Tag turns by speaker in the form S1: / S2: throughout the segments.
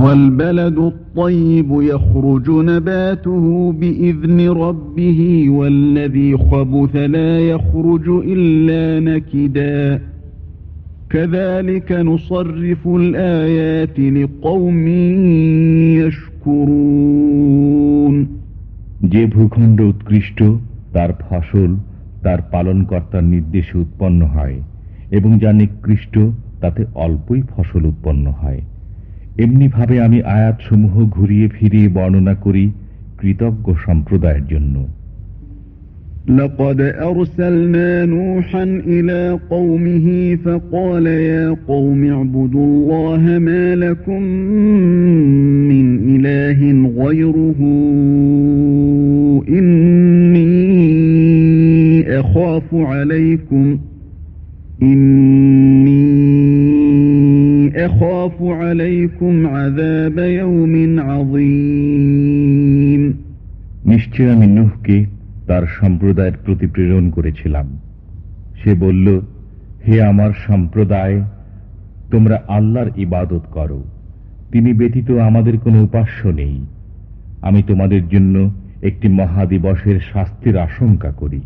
S1: والبلد الطيب يخرج نباته بإذن ربه والذي خبث لا يخرج إلا نكدا كذلك نصرف الآيات لقوم يشكرون
S2: যে ভূখণ্ড উৎকৃষ্ট তার ফসল তার পালনকর্তার নির্দেশে উৎপন্ন হয় এবং যা নিকৃষ্ট তাতে অল্পই ফসল উৎপন্ন হয় এমনিভাবে আমি আয়াতসমূহ ঘুরিয়ে ফিরিয়ে বর্ণনা করি কৃতজ্ঞ সম্প্রদায়ের জন্য
S1: لقد أرسلنا نوحا إلى قومه فقال يا قوم اعبدوا الله ما لكم من إله غيره إني أخاف عليكم إني أخاف عليكم عذاب يوم عظيم
S2: নিশ্চয় আমি নুহকে তার সম্প্রদায়ের প্রতি প্রেরণ করেছিলাম সে বলল হে আমার সম্প্রদায় তোমরা আল্লাহর ইবাদত করো তিনি ব্যতীত আমাদের কোনো উপাস্য নেই আমি তোমাদের জন্য একটি মহাদিবসের শাস্তির আশঙ্কা করি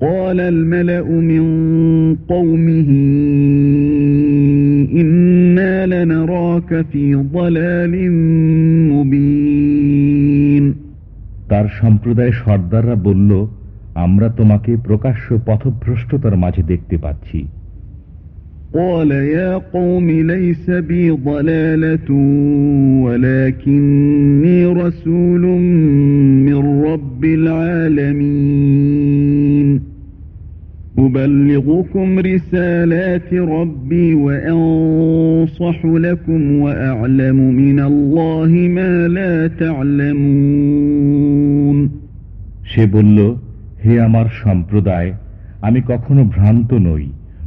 S1: قال الملأ من قومه إنا لنراك في ضلال مبين
S2: তার সম্প্রদায় সর্দাররা বলল আমরা তোমাকে প্রকাশ্য পথভ্রষ্টতার মাঝে দেখতে পাচ্ছি
S1: قال يا قوم ليس بي ضلالة ولكني رسول من رب العالمين أبلغكم رسالات ربي وأنصح لكم وأعلم من الله ما لا تعلمون
S2: সে বলল হে আমার সম্প্রদায় আমি কখনো ভ্রান্ত নই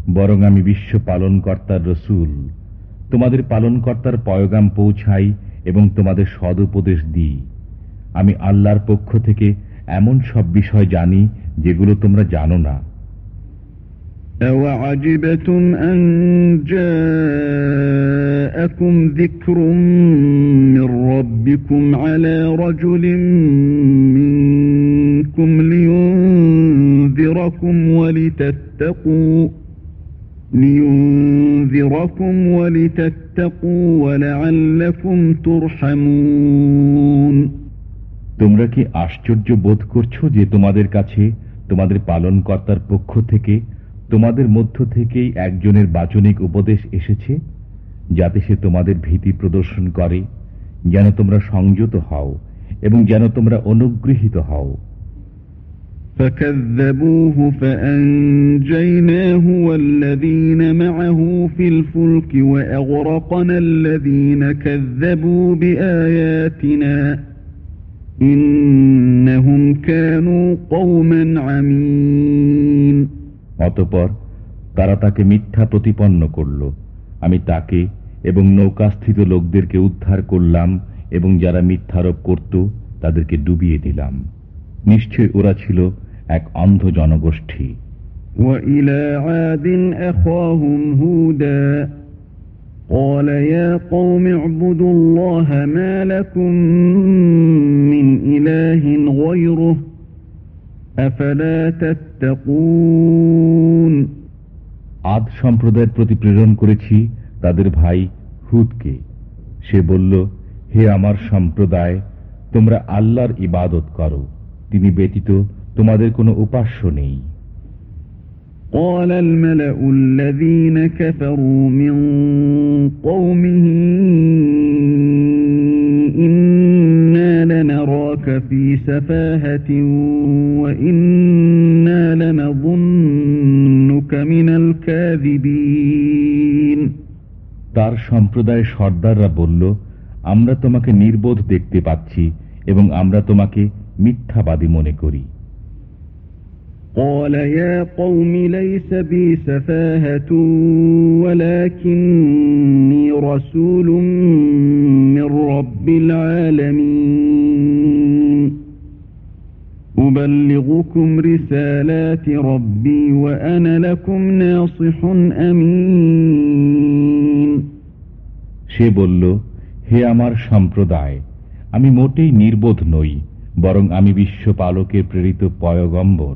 S2: বরং আমি বিশ্ব পালনকর্তার রসুল তোমাদের পালনকর্তার পয়গাম পৌঁছাই এবং তোমাদের সদুপদেশ দিই আমি আল্লাহর পক্ষ থেকে এমন সব বিষয় জানি যেগুলো তোমরা জানো না
S1: أوعجبتم أن جاءكم ذكر من ربكم على رجل منكم لينذركم ولتتقوا لينذركم ولتتقوا ولعلكم ترحمون
S2: তোমরা কি আশ্চর্য বোধ করছো যে তোমাদের কাছে তোমাদের পালনকর্তার পক্ষ থেকে তোমাদের মধ্য থেকেই একজনের বাচনিক উপদেশ এসেছে যাতে সে তোমাদের ভীতি প্রদর্শন করে যেন তোমরা সংযত হও এবং যেন তোমরা অনুগৃহীত হও
S1: فكذبوه فأنجيناه والذين معه في الفلك وأغرقنا الذين كذبوا بآياتنا إنهم كانوا قوما عمين
S2: অতপর তারা তাকে মিথ্যা প্রতিপন্ন করল আমি তাকে এবং নৌকাস্থিত লোকদেরকে উদ্ধার করলাম এবং যারা মিথ্যারোপ করত তাদেরকে ডুবিয়ে দিলাম নিশ্চয় ওরা ছিল এক অন্ধ জনগোষ্ঠী
S1: وإلى عاد أخاهم هودا قال يا قوم اعبدوا الله ما لكم من إله غيره أفلا تتقون
S2: আদ সম্প্রদায়ের প্রতি প্রেরণ করেছি তাদের ভাই হুদকে সে বলল হে আমার সম্প্রদায় তোমরা আল্লাহর ইবাদত করো তিনি ব্যতীত তোমাদের কোনো উপাস্য নেই
S1: قال الملأ الذين كفروا من قومه إنا لنراك في سفاهة وإنا لنظنك من الكاذبين
S2: তার সম্প্রদায়ের সর্দাররা বলল আমরা তোমাকে নির্বোধ দেখতে পাচ্ছি এবং আমরা তোমাকে মিথ্যাবাদী মনে করি
S1: قال يا قوم ليس بي سفاهة ولكني رسول من رب العالمين أبلغكم رسالات ربي وأنا لكم ناصح أمين
S2: সে বলল হে আমার সম্প্রদায় আমি মোটেই নির্বোধ নই বরং আমি বিশ্বপালকের প্রেরিত পয়গম্বর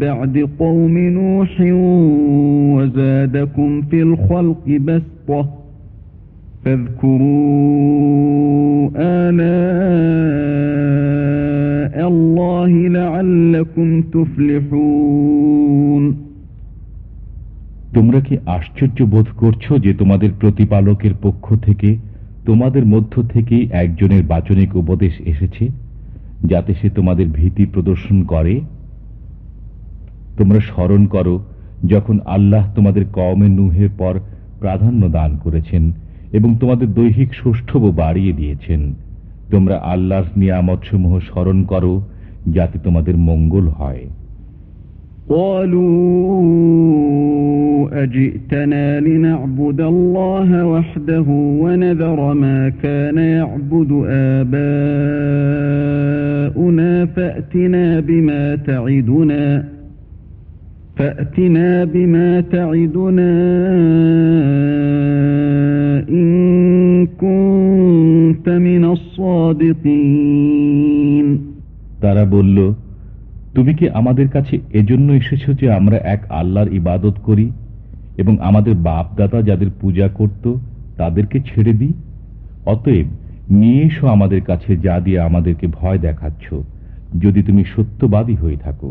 S1: بعد قوم نوح وزادكم في الخلق بسطة فاذكروا آلاء الله لعلكم تفلحون
S2: তোমরা কি আশ্চর্য বোধ করছো যে তোমাদের প্রতিপালকের পক্ষ থেকে তোমাদের মধ্য থেকেই একজনের বাচনিক উপদেশ এসেছে যাতে সে তোমাদের ভীতি প্রদর্শন করে তোমরা স্মরণ করো যখন আল্লাহ তোমাদের কওমে নুহের পর প্রাধান্য দান করেছেন এবং তোমাদের দৈহিক সুষ্ঠব বাড়িয়ে দিয়েছেন তোমরা আল্লাহর নিয়ামতসমূহ স্মরণ করো যাতে তোমাদের মঙ্গল হয়
S1: قالوا أجئتنا لنعبد الله وحده ونذر ما كان يعبد آباؤنا فأتنا بما تعدنا فأتنا بما تعدنا إن كنت من الصادقين
S2: তারা বলল তুমি কি আমাদের কাছে এজন্য এসেছ যে আমরা এক আল্লাহর ইবাদত করি এবং আমাদের বাপ দাদা যাদের পূজা করত তাদেরকে ছেড়ে দিই অতএব নিয়ে এসো আমাদের কাছে যা দিয়ে আমাদেরকে ভয় দেখাচ্ছ যদি তুমি সত্যবাদী হয়ে থাকো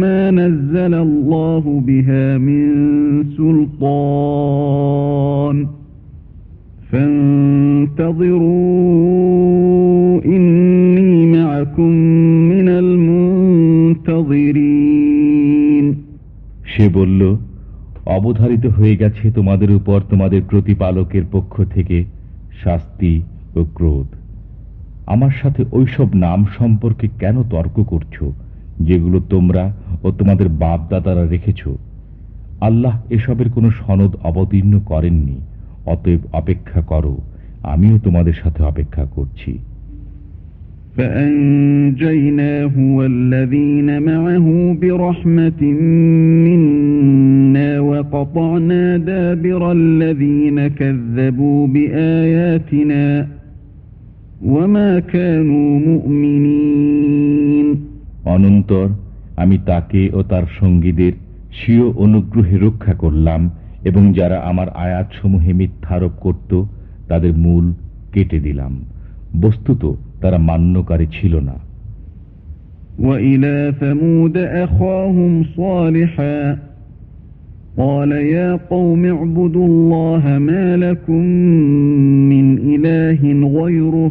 S1: ما نزل الله بها من سلطان فانتظروا إني معكم من المنتظرين
S2: সে বলল অবধারিত হয়ে গেছে তোমাদের উপর তোমাদের প্রতিপালকের পক্ষ থেকে শাস্তি ও ক্রোধ আমার সাথে ওইসব নাম সম্পর্কে কেন তর্ক করছো যেগুলো তোমরা ও তোমাদের বাপ দাদারা রেখেছ আল্লাহ এসবের কোনো সনদ অবতীর্ণ করেননি অতএব অপেক্ষা করো আমিও তোমাদের সাথে অপেক্ষা করছি
S1: فأنجيناه والذين معه برحمة منا وقطعنا دابر الذين كذبوا بآياتنا وما كانوا مؤمنين
S2: অনন্তর আমি তাকে ও তার সঙ্গীদের স্বীয় অনুগ্রহে রক্ষা করলাম এবং যারা আমার আয়াতসমূহে মিথ্যারোপ করত তাদের মূল কেটে দিলাম বস্তুত তারা মান্যকারী ছিল না
S1: وإلى ثمود أخاهم صالحا قال يا قوم اعبدوا الله ما لكم من إله غيره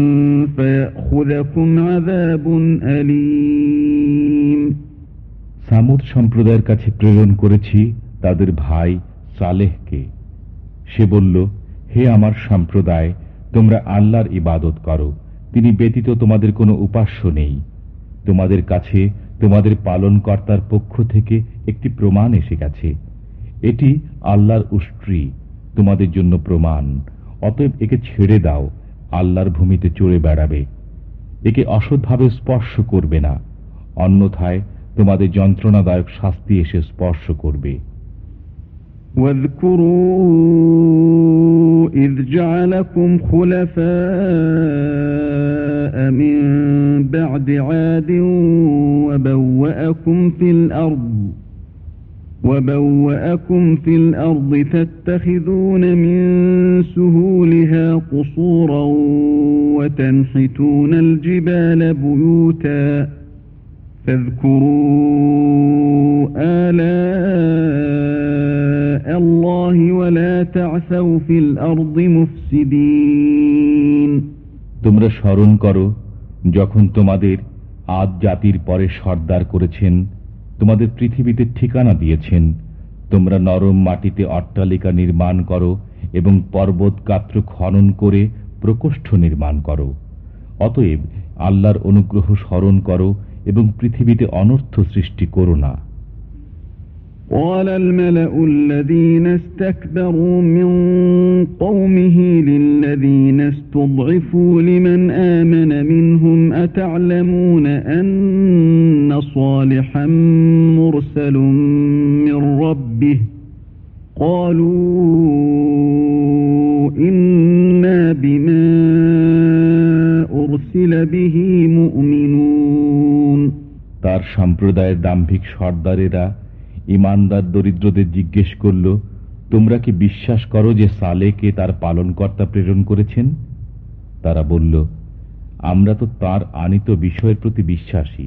S2: সামুদ সম্প্রদায়ের কাছে প্রেরণ করেছি তাদের ভাই সালেহকে। সে বলল, হে আমার সম্প্রদায়, তোমরা আল্লাহর ইবাদত করো। তিনি ব্যতীত তোমাদের কোনো উপাস্য নেই। তোমাদের কাছে তোমাদের পালনকর্তার পক্ষ থেকে একটি প্রমাণ এসে গেছে। এটি আল্লাহর উষ্ট্রি, তোমাদের জন্য প্রমাণ। অতএব একে ছেড়ে দাও। আল্লাহর ভূমিতে চড়ে বেড়াবে। একে অসৎভাবে স্পর্শ করবে না অন্যথায় তোমাদের যন্ত্রণাদায়ক শাস্তি এসে স্পর্শ করবে
S1: واذكروا إذ جعلكم خلفاء من بعد عاد وبوأكم في الأرض وبوأكم في الأرض تتخذون من سهولها قصورا وتنحتون الجبال بيوتا فاذكروا آلاء الله ولا تعثوا في الأرض مفسدين
S2: তোমরা স্মরণ করো যখন তোমাদের আদ জাতির পরে সর্দার করেছেন তোমাদের পৃথিবীতে ঠিকানা দিয়েছেন তোমরা নরম মাটিতে অট্টালিকা নির্মাণ করো এবং পর্বত গাত্র খনন করে প্রকোষ্ঠ নির্মাণ করো অতএব আল্লাহর অনুগ্রহ স্মরণ করো এবং পৃথিবীতে অনর্থ সৃষ্টি করো না
S1: قال الملأ الذين استكبروا من قومه للذين استضعفوا لمن آمن منهم أتعلمون أن صالحا مرسل من ربه قالوا إنا بما أرسل به مؤمنون
S2: তার সম্প্রদায়ের দাম্ভিক সর্দারেরা ইমানদার দরিদ্রদের জিজ্ঞেস করল তোমরা কি বিশ্বাস করো যে সালেকে তার পালনকর্তা প্রেরণ করেছেন তারা বলল আমরা তো তার আনিত বিষয়ের প্রতি বিশ্বাসী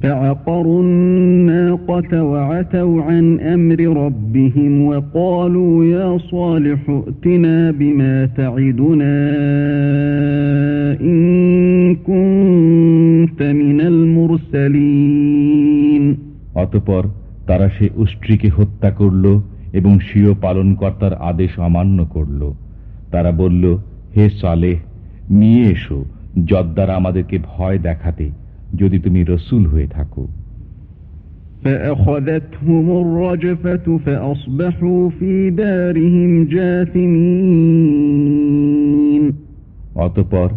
S1: فعقروا الناقة وعتوا عن أمر ربهم وقالوا يا صالح ائتنا بما تعدنا إن كنت من المرسلين
S2: অতপর তারা সে উষ্ট্রীকে হত্যা করল এবং স্বীয় পালনকর্তার আদেশ অমান্য করল তারা বলল হে সালেহ নিয়ে এসো যদ্বারা আমাদেরকে ভয় দেখাতে যদি তুমি রসুল হয়ে থাকো। অতপর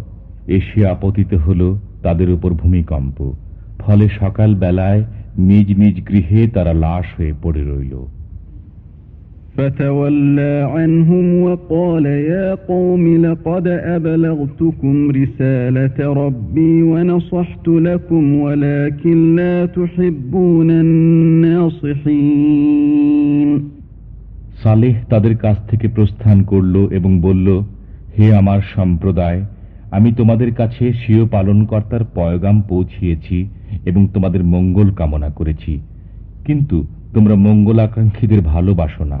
S2: এশিয়া আপতিত হল তাদের উপর ভূমিকম্প। ফলে সকাল বেলায় নিজ নিজ গৃহে তারা লাশ হয়ে পড়ে রইল।
S1: فتولى عنهم وقال يا قوم لقد أبلغتكم رسالة ربي ونصحت لكم ولكن لا تحبون الناصحين
S2: সালেহ তাদের কাছ থেকে প্রস্থান করল এবং বলল হে আমার সম্প্রদায় আমি তোমাদের কাছে স্বীয় পালনকর্তার পয়গাম পৌঁছিয়েছি এবং তোমাদের মঙ্গল কামনা করেছি কিন্তু তোমরা মঙ্গলাকাঙ্ক্ষীদের ভালোবাসো না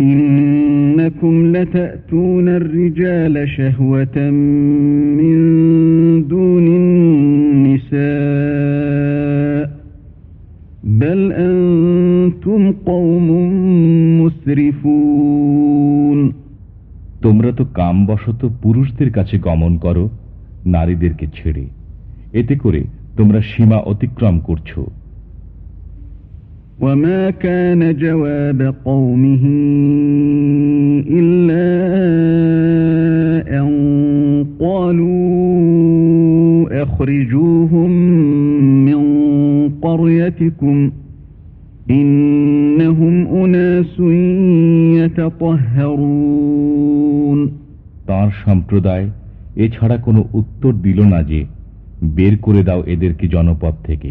S1: إنكم لتأتون الرجال شهوة من دون النساء بل أنتم قوم مسرفون
S2: তোমরা তো কামবশত পুরুষদের কাছে গমন করো নারীদেরকে ছেড়ে এতে করে তোমরা সীমা অতিক্রম করছো
S1: وما كان جواب قومه إلا أن قالوا أخرجوهم من قريتكم إنهم أناس يتطهرون
S2: তার সম্প্রদায় এছাড়া কোনো উত্তর দিল না যে বের করে দাও এদেরকে জনপদ থেকে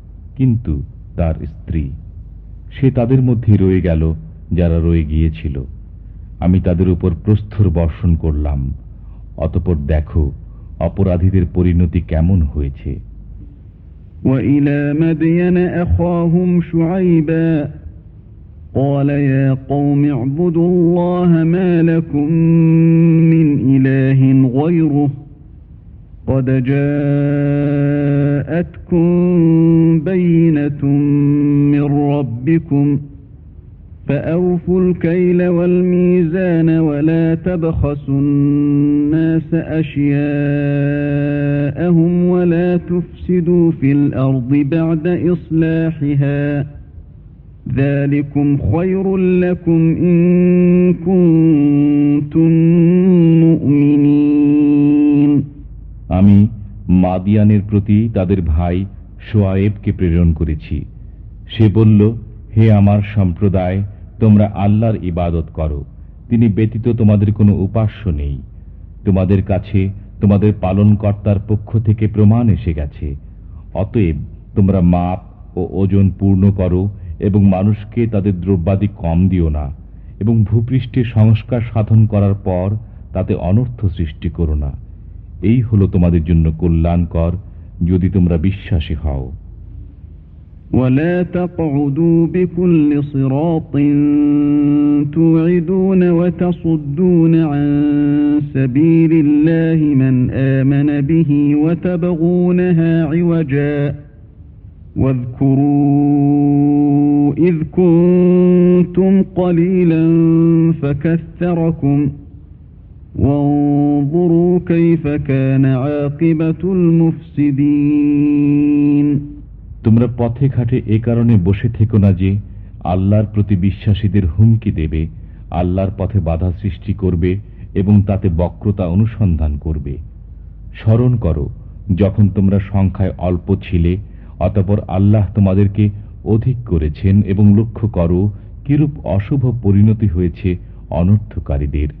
S2: কিন্তু তার স্ত্রী সে তাদের মধ্যে রয়ে গেল যারা রয়ে গিয়েছিল আমি তাদের উপর প্রস্থর বর্ষণ করলাম অতপর দেখো অপরাধীদের পরিণতি কেমন হয়েছে
S1: وإلى مدين أخاهم شعيبا قال يا قوم اعبدوا الله ما لكم من إله غيره قد جاءتكم بينة من ربكم فأوفوا الكيل والميزان ولا تبخسوا الناس أشياءهم ولا تفسدوا في الأرض بعد إصلاحها ذلكم خير لكم إن كنتم مؤمنين
S2: আমি মাদিয়ানের প্রতি তাদের ভাই সোয়ায়েবকে প্রেরণ করেছি। সে বলল, হে আমার সম্প্রদায়, তোমরা আল্লাহর ইবাদত করো। তিনি ব্যতীত তোমাদের কোনো উপাস্য নেই। তোমাদের কাছে তোমাদের পালনকর্তার পক্ষ থেকে প্রমাণ এসে গেছে। অতএব তোমরা মাপ ও ওজন পূর্ণ করো এবং মানুষকে তাদের দ্রব্যাদি কম দিও না এবং ভূপৃষ্ঠে সংস্কার সাধন করার পর তাতে অনর্থ সৃষ্টি করো না। এই হলো তোমাদের জন্য কল্যাণকর যদি তোমরা বিশ্বাসী হও
S1: ولا تقعدوا بكل صراط توعدون وتصدون عن سبيل الله من آمن به وتبغونها عوجا واذكروا إذ كنتم قليلا فكثركم
S2: তোমরা পথে ঘাটে এ কারণে বসে থেকো না যে, আল্লাহর প্রতি বিশ্বাসীদের হুমকি দেবে, আল্লাহর পথে বাধা সৃষ্টি করবে এবং তাতে বক্রতা অনুসন্ধান করবে। স্মরণ করো, যখন তোমরা সংখ্যায় অল্প ছিলে, অতপর আল্লাহ তোমাদেরকে অধিক করেছেন এবং লক্ষ্য করো, কিরূপ অশুভ পরিণতি হয়েছে অনর্থকারীদের।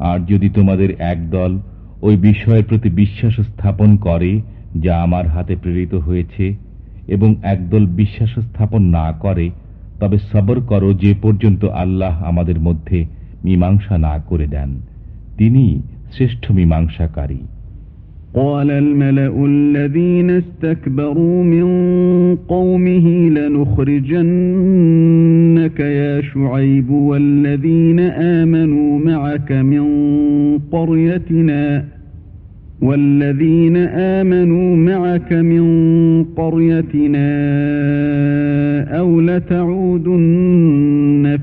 S2: আর যদি তোমাদের একদল ওই বিষয়ের প্রতি বিশ্বাস স্থাপন করে যা আমার হাতে প্রেরিত হয়েছে এবং একদল বিশ্বাস স্থাপন না করে তবে সবর করো যে পর্যন্ত আল্লাহ আমাদের মধ্যে মীমাংসা না করে দেন তিনি শ্রেষ্ঠ মীমাংসাকারী
S1: قال الملأ الذين استكبروا من قومه لنخرجنك يا شعيب والذين آمنوا معك من قريتنا والذين آمنوا معك من قريتنا أو لتعودن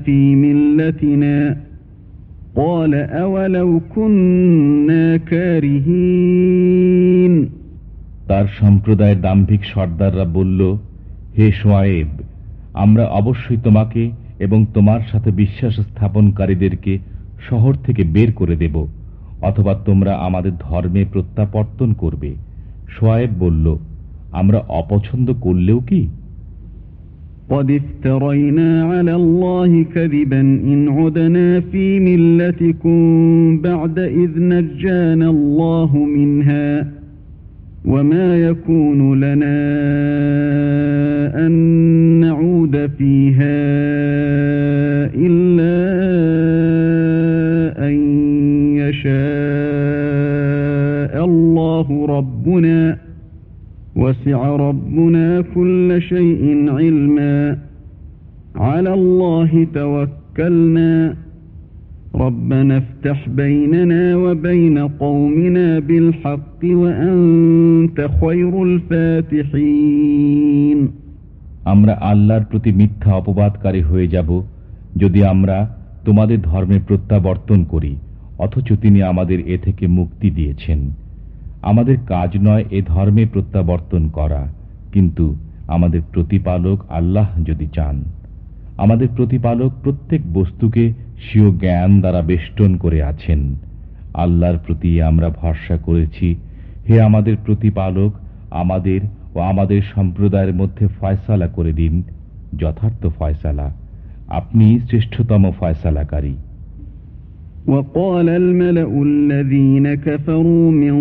S1: في ملتنا قال أولو كنا كارهين
S2: তার সম্প্রদায়ের দাম্ভিক সর্দাররা বলল হে সোয়েব আমরা অবশ্যই তোমাকে এবং তোমার সাথে বিশ্বাস স্থাপনকারীদেরকে শহর থেকে বের করে দেব অথবা তোমরা আমাদের ধর্মে প্রত্যাবর্তন করবে সোয়েব বলল আমরা অপছন্দ করলেও কি
S1: قد افترينا على الله كذبا إن عدنا في ملتكم بعد إذ نجانا الله منها وما يكون لنا وسع ربنا كل شيء علما على الله توكلنا ربنا افتح بيننا وبين قومنا بالحق وأنت خير الفاتحين
S2: আমরা আল্লাহর প্রতি মিথ্যা অপবাদকারী হয়ে যাব যদি আমরা তোমাদের ধর্মে প্রত্যাবর্তন করি অথচ তিনি আমাদের এ থেকে মুক্তি দিয়েছেন আমাদের কাজ নয় এ ধর্মে প্রত্যাবর্তন করা, কিন্তু আমাদের প্রতিপালক আল্লাহ যদি চান। আমাদের প্রতিপালক প্রত্যেক বস্তুকে স্বীয় জ্ঞান দ্বারা বেষ্টন করে আছেন। আল্লাহর প্রতি আমরা ভরসা করেছি, হে আমাদের প্রতিপালক, আমাদের ও আমাদের সম্প্রদায়ের মধ্যে ফয়সালা করে দিন। যথার্থ ফয়সালা। আপনি শ্রেষ্ঠতম ফয়সালাকারী।
S1: وقال الملأ الذين كفروا من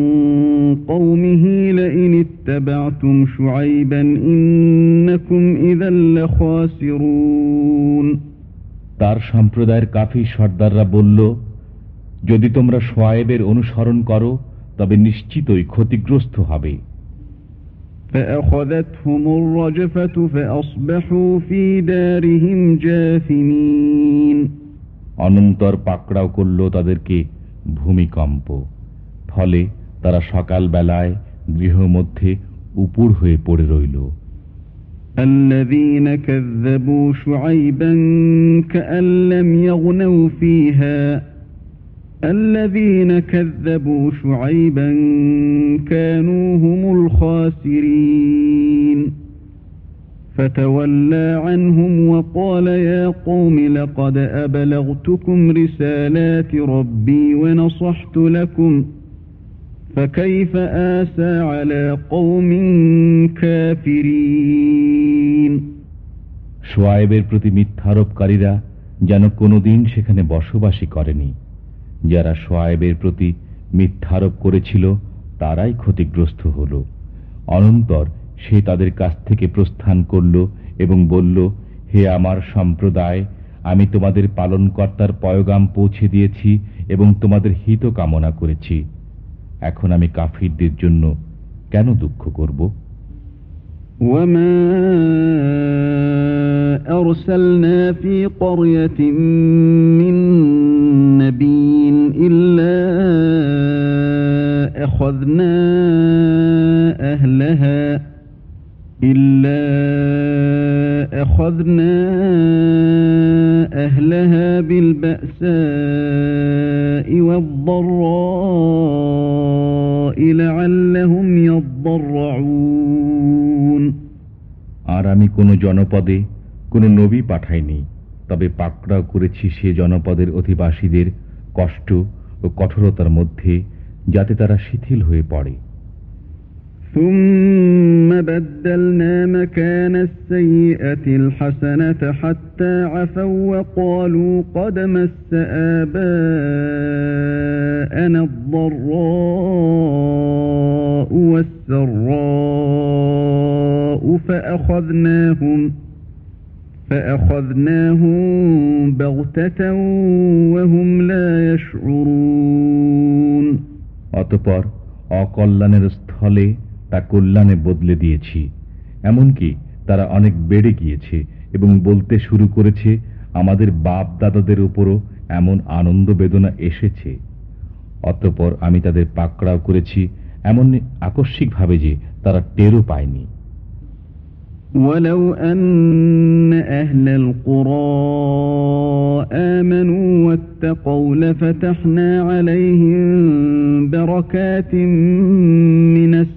S1: قومه لئن اتبعتم شعيبا إنكم إذا لخاسرون
S2: তার সম্প্রদায়ের কাফি সর্দাররা বলল যদি তোমরা সোয়েবের অনুসরণ করো তবে নিশ্চিতই ক্ষতিগ্রস্ত হবে
S1: فأخذتهم الرجفة فأصبحوا في دارهم جاثمين
S2: অনন্তর পাকড়াও করল তাদেরকে ভূমিকম্প ফলে তারা সকাল বেলায় গৃহ মধ্যে উপুর হয়ে পড়ে রইল
S1: الذين كذبوا شعيبا كأن لم يغنوا فيها الذين كذبوا شعيبا كانوا هم الخاسرين فتولى عنهم وقال يا قوم لقد أبلغتكم رسالات ربي ونصحت لكم فكيف آسى على قوم كافرين
S2: সোয়াইবের প্রতি মিথ্যারোপকারীরা যেন কোনোদিন সেখানে বসবাসী করেনি যারা সোয়াইবের প্রতি মিথ্যারোপ করেছিল তারাই ক্ষতিগ্রস্ত হল অনন্তর সে তাদের কাছ থেকে প্রস্থান করল এবং বলল হে আমার সম্প্রদায় আমি তোমাদের পালনকর্তার পয়গাম পৌঁছে দিয়েছি এবং তোমাদের হিত কামনা করেছি এখন আমি কাফিরদের জন্য কেন দুঃখ করব
S1: وما أرسلنا في قرية من نبي إلا أخذنا أهلها إلا أخذنا أهلها بالبأساء والضراء لعلهم يضرعون
S2: আর আমি কোনো জনপদে কোনো নবী পাঠাইনি তবে পাকড়াও করেছি সে জনপদের অধিবাসীদের কষ্ট ও কঠোরতার মধ্যে যাতে তারা শিথিল হয়ে পড়ে
S1: ثم بدلنا مكان السيئة الحسنة حتى عفوا وقالوا قد مس آباءنا الضراء والسراء فأخذناهم فأخذناهم بغتة وهم لا يشعرون
S2: অতপর অকল্যাণের স্থলে তা কল্যাণে বদলে দিয়েছি এমনকি তারা অনেক বেড়ে গিয়েছে এবং বলতে শুরু করেছে আমাদের বাপ দাদাদের উপরও এমন আনন্দ বেদনা এসেছে অতপর আমি তাদের পাকড়াও করেছি এমন আকস্মিকভাবে যে তারা টেরও পায়নি
S1: ولو أن أهل القرى آمنوا واتقوا لفتحنا عليهم بركات من السماء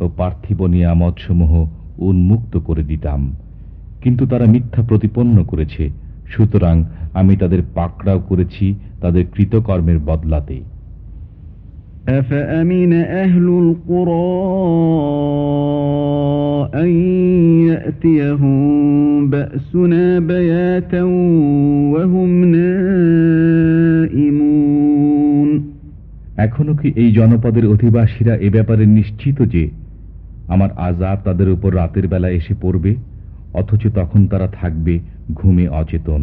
S2: ও পার্থিব নিয়ামতসমূহ উন্মুক্ত করে দিতাম কিন্তু তারা মিথ্যা প্রতিপন্ন করেছে সুতরাং আমি তাদের পাকড়াও করেছি তাদের কৃতকর্মের বদলাতে
S1: أفأمن أهل القرى أن يأتيهم بأسنا بياتا وهم نائمون
S2: এখনো কি এই জনপদের অধিবাসীরা এ ব্যাপারে নিশ্চিত যে আমার আজাব তাদের উপর রাতের বেলা এসে পড়বে অথচ তখন তারা থাকবে ঘুমে অচেতন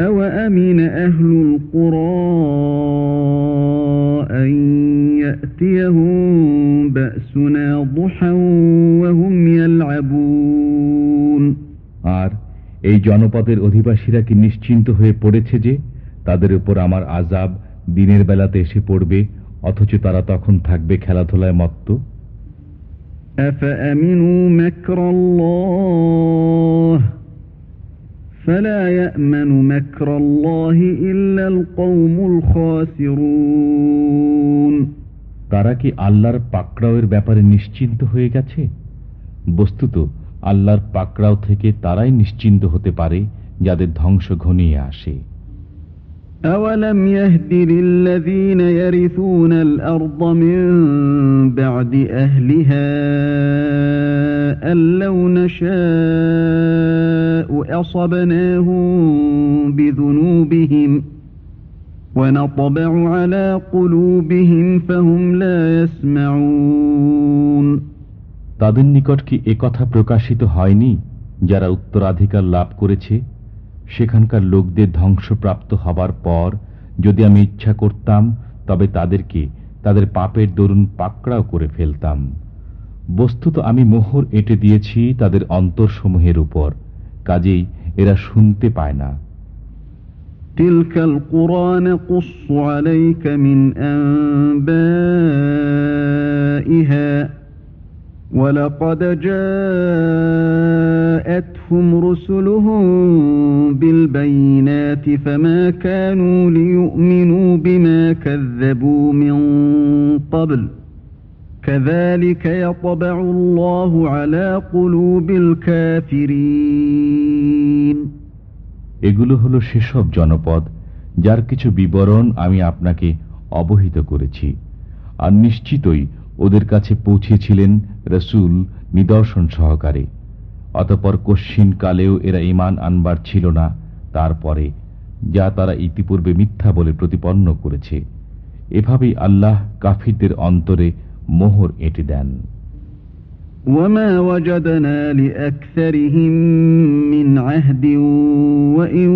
S1: أوأمن أهل القرى أن يأتيهم بأسنا ضحى وهم يلعبون
S2: আর এই জনপদের অধিবাসীরা কি নিশ্চিন্ত হয়ে পড়েছে যে তাদের উপর আমার আজাব দিনের বেলাতে এসে পড়বে অথচ তারা তখন থাকবে খেলাধুলায় মত্ত
S1: أفأمنوا مكر الله فلا يأمن مكر الله إلا القوم الخاسرون
S2: তারা কি আল্লাহর পাকড়াওয়ের ব্যাপারে নিশ্চিন্ত হয়ে গেছে বস্তুত আল্লাহর পাকড়াও থেকে তারাই নিশ্চিন্ত হতে পারে যাদের ধ্বংস ঘনিয়ে আসে
S1: أولم يهد للذين يرثون الأرض من بعد أهلها أن لو نشاء أصبناهم بذنوبهم ونطبع على قلوبهم فهم لا يسمعون
S2: তাদের নিকট কি কথা প্রকাশিত হয়নি যারা উত্তরাধিকার লাভ করেছে সেখানকার লোকদের ধ্বংসপ্রাপ্ত হবার পর যদি আমি ইচ্ছা করতাম তবে তাদেরকে তাদের পাপের দরুন পাকড়াও করে ফেলতাম বস্তুত আমি মোহর এঁটে দিয়েছি তাদের অন্তরসমূহের উপর কাজেই এরা শুনতে পায় না
S1: تلك القرى نقص عليك من أنبائها ولقد جاءتهم رسلهم بالبينات فما كانوا ليؤمنوا بما كذبوا من قبل كذلك يطبع الله على قلوب الكافرين
S2: এগুলো হলো সেসব জনপদ যার কিছু বিবরণ আমি আপনাকে অবহিত করেছি আর নিশ্চিতই ওদের কাছে পৌঁছেছিলেন রসুল নিদর্শন সহকারে। অতপর কশ্চিন কালেও এরা ইমান আনবার ছিল না। তারপরে যা তারা ইতিপূর্বে মিথ্যা বলে প্রতিপন্ন করেছে। এভাবেই আল্লাহ কাফিরদের অন্তরে মোহর এঁটে দেন।
S1: وما وجدنا لأكثرهم من عهد وإن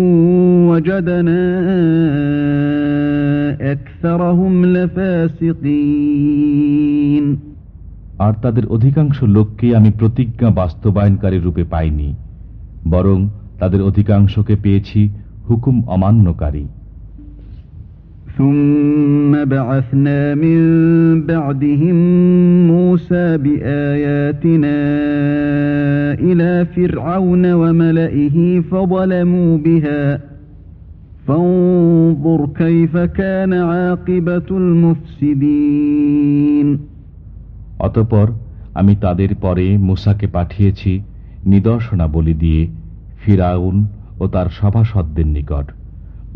S1: وجدنا أكثرهم لفاسقين
S2: আর তাদের অধিকাংশ লোককে আমি প্রতিজ্ঞা বাস্তবায়নকারী রূপে পাইনি বরং তাদের অধিকাংশকে পেয়েছি হুকুম অমান্যকারী
S1: ثم بعثنا من بعدهم موسى بآياتنا إلى فرعون وملئه فظلموا بها فانظر كيف كان عاقبة المفسدين
S2: অতপর আমি তাদের পরে মুসাকে পাঠিয়েছি নিদর্শনাবলী দিয়ে ফিরাউন ও তার সভাসদদের নিকট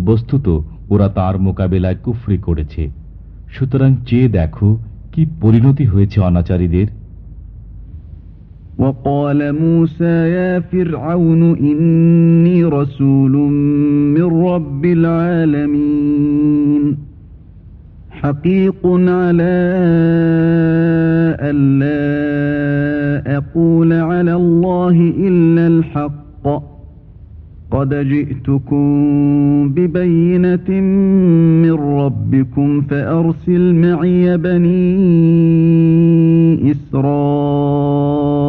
S2: বস্তুত ওরা তার মোকাবেলায় কুফরি করেছে সুতরাং চেয়ে দেখো কি পরিণতি হয়েছে অনাচারীদের
S1: وقال موسى يا فرعون إني رسول من رب العالمين حقيق على ألا أقول على الله إلا الحق قد جئتكم ببينة من ربكم فأرسل معي بني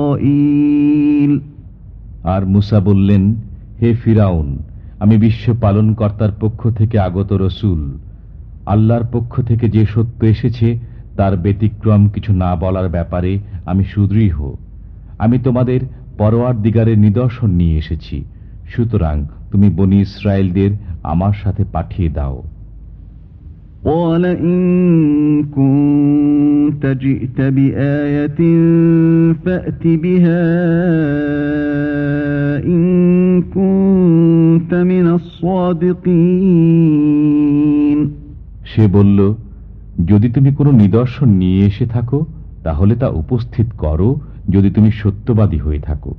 S1: إسرائيل
S2: আর মুসা বললেন হে ফিরাউন আমি বিশ্ব পালন কর্তার পক্ষ থেকে আগত রসুল আল্লাহর পক্ষ থেকে যে সত্য এসেছে তার ব্যতিক্রম কিছু না বলার ব্যাপারে আমি সুদৃঢ় আমি তোমাদের পরোয়ার দিগারের নিদর্শন নিয়ে এসেছি সুতরাং তুমি বনি ইসরায়েলদের আমার সাথে পাঠিয়ে দাও
S1: قال إن كنت جئت بآية فأت بها إن كنت من الصادقين
S2: সে বলল যদি তুমি কোনো নিদর্শন নিয়ে এসে থাকো তাহলে তা উপস্থিত করো যদি তুমি সত্যবাদী হয়ে থাকো